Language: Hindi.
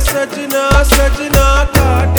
सजना सजना काट।